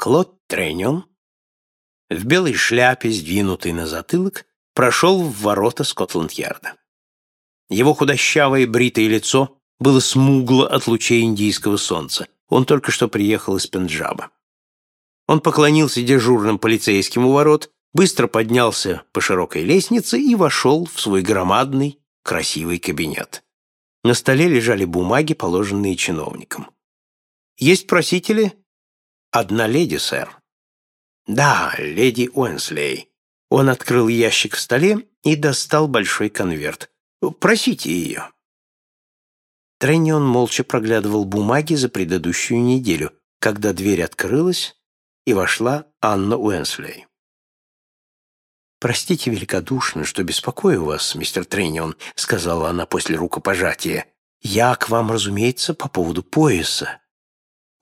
Клод Треннион в белой шляпе, сдвинутой на затылок, прошел в ворота Скотланд-Ярда. Его худощавое бритое лицо было смугло от лучей индийского солнца. Он только что приехал из Пенджаба. Он поклонился дежурным полицейским у ворот, быстро поднялся по широкой лестнице и вошел в свой громадный, красивый кабинет. На столе лежали бумаги, положенные чиновникам. «Есть просители?» «Одна леди, сэр». «Да, леди Уэнслей». Он открыл ящик в столе и достал большой конверт. «Просите ее». Треннион молча проглядывал бумаги за предыдущую неделю, когда дверь открылась, и вошла Анна Уэнслей. «Простите великодушно, что беспокою вас, мистер Треннион», — сказала она после рукопожатия. «Я к вам, разумеется, по поводу пояса.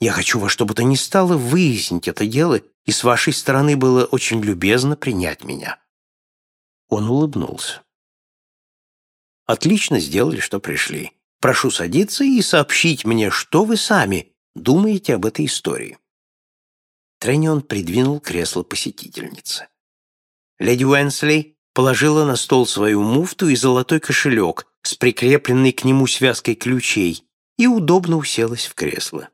Я хочу во что бы то ни стало выяснить это дело, и с вашей стороны было очень любезно принять меня». Он улыбнулся. «Отлично сделали, что пришли. Прошу садиться и сообщить мне, что вы сами думаете об этой истории». Треннион придвинул кресло посетительницы. Леди Уэнсли положила на стол свою муфту и золотой кошелек с прикрепленной к нему связкой ключей и удобно уселась в кресло.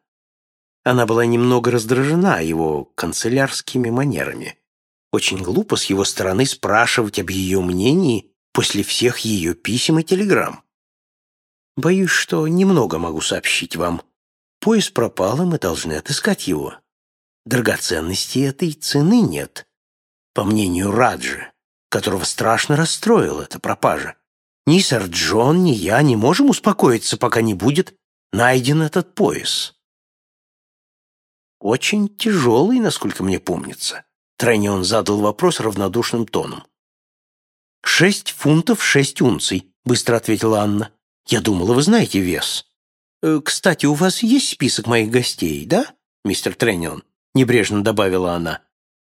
Она была немного раздражена его канцелярскими манерами. Очень глупо с его стороны спрашивать об ее мнении после всех ее писем и телеграмм. Боюсь, что немного могу сообщить вам. Поезд пропал, и мы должны отыскать его. Драгоценности этой цены нет по мнению Раджи, которого страшно расстроила эта пропажа. Ни сэр Джон, ни я не можем успокоиться, пока не будет найден этот пояс. Очень тяжелый, насколько мне помнится. Треннион задал вопрос равнодушным тоном. «Шесть фунтов шесть унций», — быстро ответила Анна. «Я думала, вы знаете вес». «Э, «Кстати, у вас есть список моих гостей, да, мистер Треннион?» — небрежно добавила она.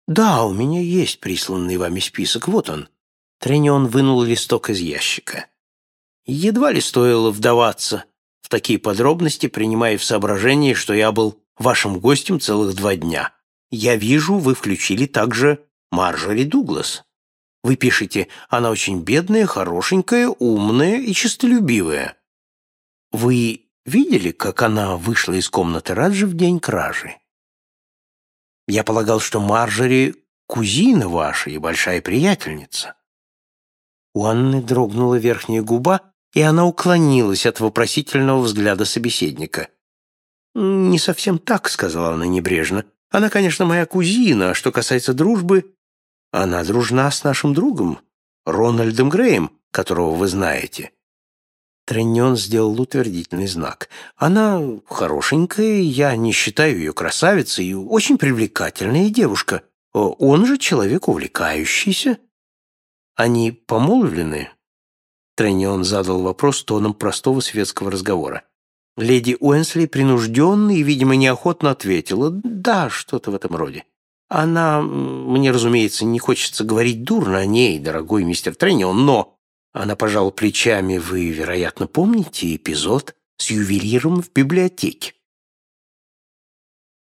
«Да, у меня есть присланный вами список, вот он». Тренион вынул листок из ящика. Едва ли стоило вдаваться в такие подробности, принимая в соображение, что я был вашим гостем целых два дня. Я вижу, вы включили также Марджори Дуглас. Вы пишете, она очень бедная, хорошенькая, умная и честолюбивая. Вы видели, как она вышла из комнаты Раджи в день кражи? Я полагал, что Марджори — кузина ваша и большая приятельница». У Анны дрогнула верхняя губа, и она уклонилась от вопросительного взгляда собеседника. «Не совсем так», — сказала она небрежно. «Она, конечно, моя кузина, а что касается дружбы, она дружна с нашим другом, Рональдом Греем, которого вы знаете. Треннион сделал утвердительный знак. «Она хорошенькая, я не считаю ее красавицей, очень привлекательная девушка. Он же человек увлекающийся». «Они помолвлены?» Треннион задал вопрос тоном простого светского разговора. Леди Уэнсли принужденно и, видимо, неохотно ответила «Да, что-то в этом роде». Она, мне, разумеется, не хочется говорить дурно о ней, дорогой мистер Треннион, но она пожала плечами. Вы, вероятно, помните эпизод с ювелиром в библиотеке?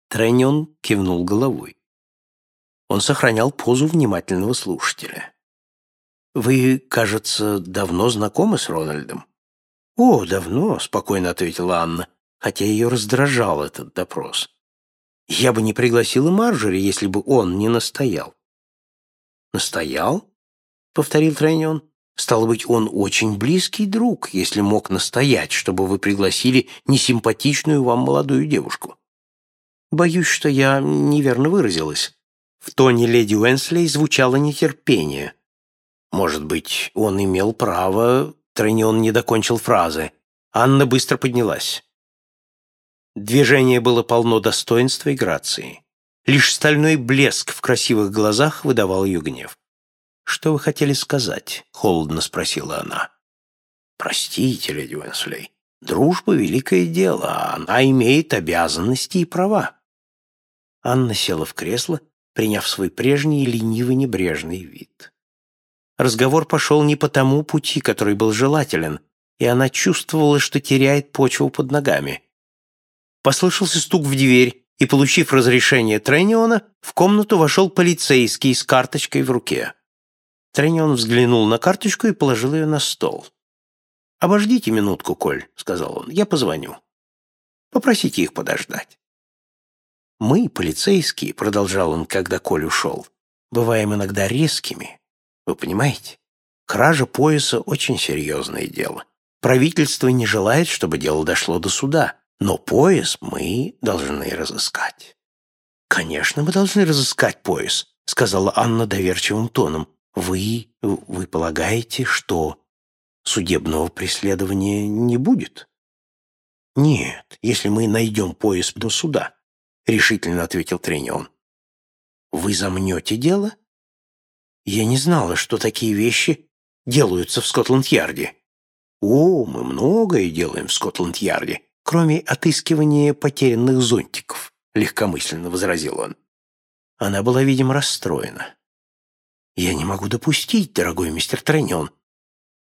Треннион кивнул головой. Он сохранял позу внимательного слушателя. «Вы, кажется, давно знакомы с Рональдом?» «О, давно», — спокойно ответила Анна, хотя ее раздражал этот допрос. «Я бы не пригласила Марджори, если бы он не настоял». «Настоял?» — повторил Треннион. Стало быть, он очень близкий друг, если мог настоять, чтобы вы пригласили несимпатичную вам молодую девушку. Боюсь, что я неверно выразилась. В тоне леди Уэнслей звучало нетерпение. Может быть, он имел право... Тренион не докончил фразы. Анна быстро поднялась. Движение было полно достоинства и грации. Лишь стальной блеск в красивых глазах выдавал ее гнев. «Что вы хотели сказать?» — холодно спросила она. «Простите, леди Уэнслей, дружба — великое дело, а она имеет обязанности и права». Анна села в кресло, приняв свой прежний ленивый небрежный вид. Разговор пошел не по тому пути, который был желателен, и она чувствовала, что теряет почву под ногами. Послышался стук в дверь, и, получив разрешение Трениона, в комнату вошел полицейский с карточкой в руке. Тренион взглянул на карточку и положил ее на стол. «Обождите минутку, Коль», — сказал он, — «я позвоню. Попросите их подождать». «Мы, полицейские», — продолжал он, когда Коль ушел, — «бываем иногда резкими. Вы понимаете? Кража пояса — очень серьезное дело. Правительство не желает, чтобы дело дошло до суда, но пояс мы должны разыскать». «Конечно, мы должны разыскать пояс», — сказала Анна доверчивым тоном. «Вы... вы полагаете, что судебного преследования не будет?» «Нет, если мы найдем пояс до суда», — решительно ответил Тренион. «Вы замнете дело?» «Я не знала, что такие вещи делаются в Скотланд-Ярде». «О, мы многое делаем в Скотланд-Ярде, кроме отыскивания потерянных зонтиков», — легкомысленно возразил он. Она была, видимо, расстроена. «Я не могу допустить, дорогой мистер Тренион.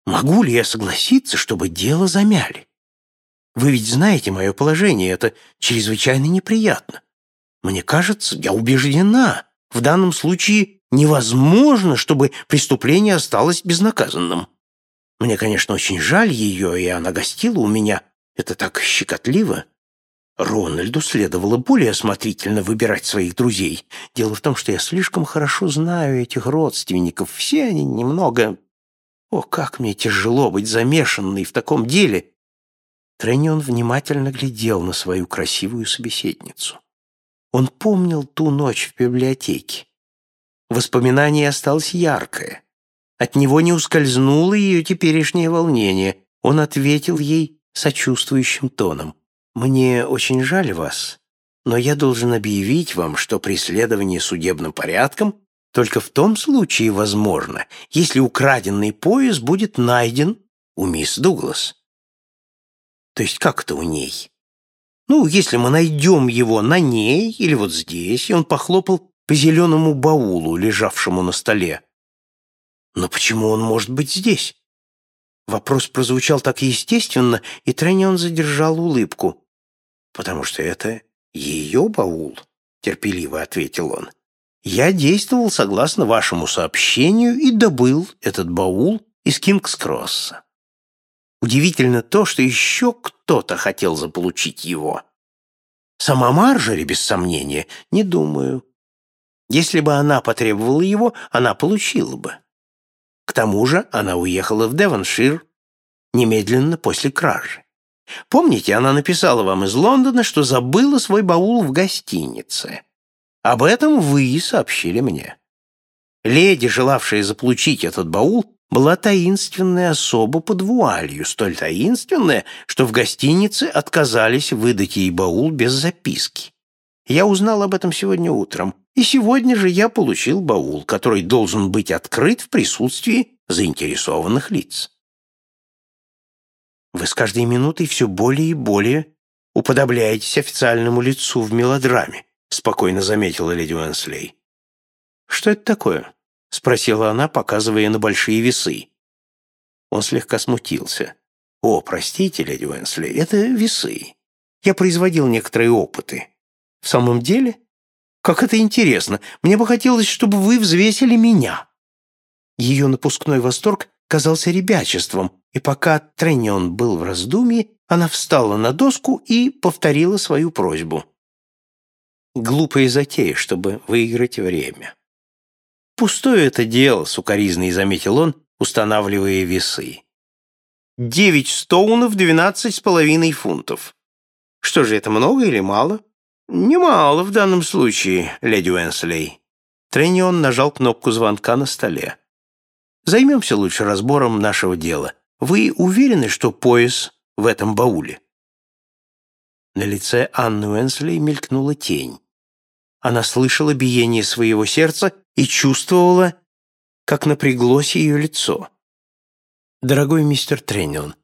Могу ли я согласиться, чтобы дело замяли?» Вы ведь знаете мое положение, это чрезвычайно неприятно. Мне кажется, я убеждена, в данном случае невозможно, чтобы преступление осталось безнаказанным. Мне, конечно, очень жаль ее, и она гостила у меня. Это так щекотливо. Рональду следовало более осмотрительно выбирать своих друзей. Дело в том, что я слишком хорошо знаю этих родственников. Все они немного... О, как мне тяжело быть замешанной в таком деле. Треннион внимательно глядел на свою красивую собеседницу. Он помнил ту ночь в библиотеке. Воспоминание осталось яркое. От него не ускользнуло ее теперешнее волнение. Он ответил ей сочувствующим тоном. «Мне очень жаль вас, но я должен объявить вам, что преследование судебным порядком только в том случае возможно, если украденный пояс будет найден у мисс Дуглас. То есть как это у ней? Ну, если мы найдем его на ней или вот здесь, и он похлопал по зеленому баулу, лежавшему на столе. Но почему он может быть здесь? Вопрос прозвучал так естественно, и Тренион задержал улыбку. «Потому что это ее баул», — терпеливо ответил он. «Я действовал согласно вашему сообщению и добыл этот баул из Кингс-Кросса. Удивительно то, что еще кто-то хотел заполучить его. Сама Маржери, без сомнения, не думаю. Если бы она потребовала его, она получила бы. К тому же она уехала в Девоншир немедленно после кражи. Помните, она написала вам из Лондона, что забыла свой баул в гостинице. Об этом вы сообщили мне. Леди, желавшая заполучить этот баул, была таинственная особа под вуалью, столь таинственная, что в гостинице отказались выдать ей баул без записки. Я узнал об этом сегодня утром, и сегодня же я получил баул, который должен быть открыт в присутствии заинтересованных лиц. Вы с каждой минутой все более и более уподобляетесь официальному лицу в мелодраме, спокойно заметила леди Уэнслей. Что это такое? — спросила она, показывая на большие весы. Он слегка смутился. «О, простите, леди Уэнсли, это весы. Я производил некоторые опыты. В самом деле? Как это интересно. Мне бы хотелось, чтобы вы взвесили меня». Ее напускной восторг казался ребячеством, и пока Треннион был в раздумье, она встала на доску и повторила свою просьбу. Глупая затея, чтобы выиграть время. «Пустое это дело», — сукоризный заметил он, устанавливая весы. «Девять стоунов, двенадцать с половиной фунтов. Что же, это много или мало?» «Немало в данном случае, леди Уэнслей». Треннион нажал кнопку звонка на столе. «Займемся лучше разбором нашего дела. Вы уверены, что пояс в этом бауле?» На лице Анны Уэнслей мелькнула тень. Она слышала биение своего сердца и чувствовала, как напряглось ее лицо. «Дорогой мистер Треннион,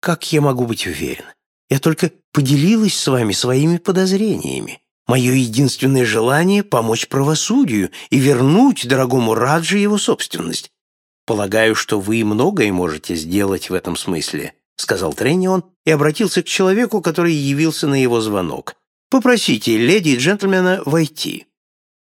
как я могу быть уверен? Я только поделилась с вами своими подозрениями. Мое единственное желание — помочь правосудию и вернуть дорогому Раджи его собственность. Полагаю, что вы многое можете сделать в этом смысле», — сказал Треннион и обратился к человеку, который явился на его звонок. Попросите леди и джентльмена войти».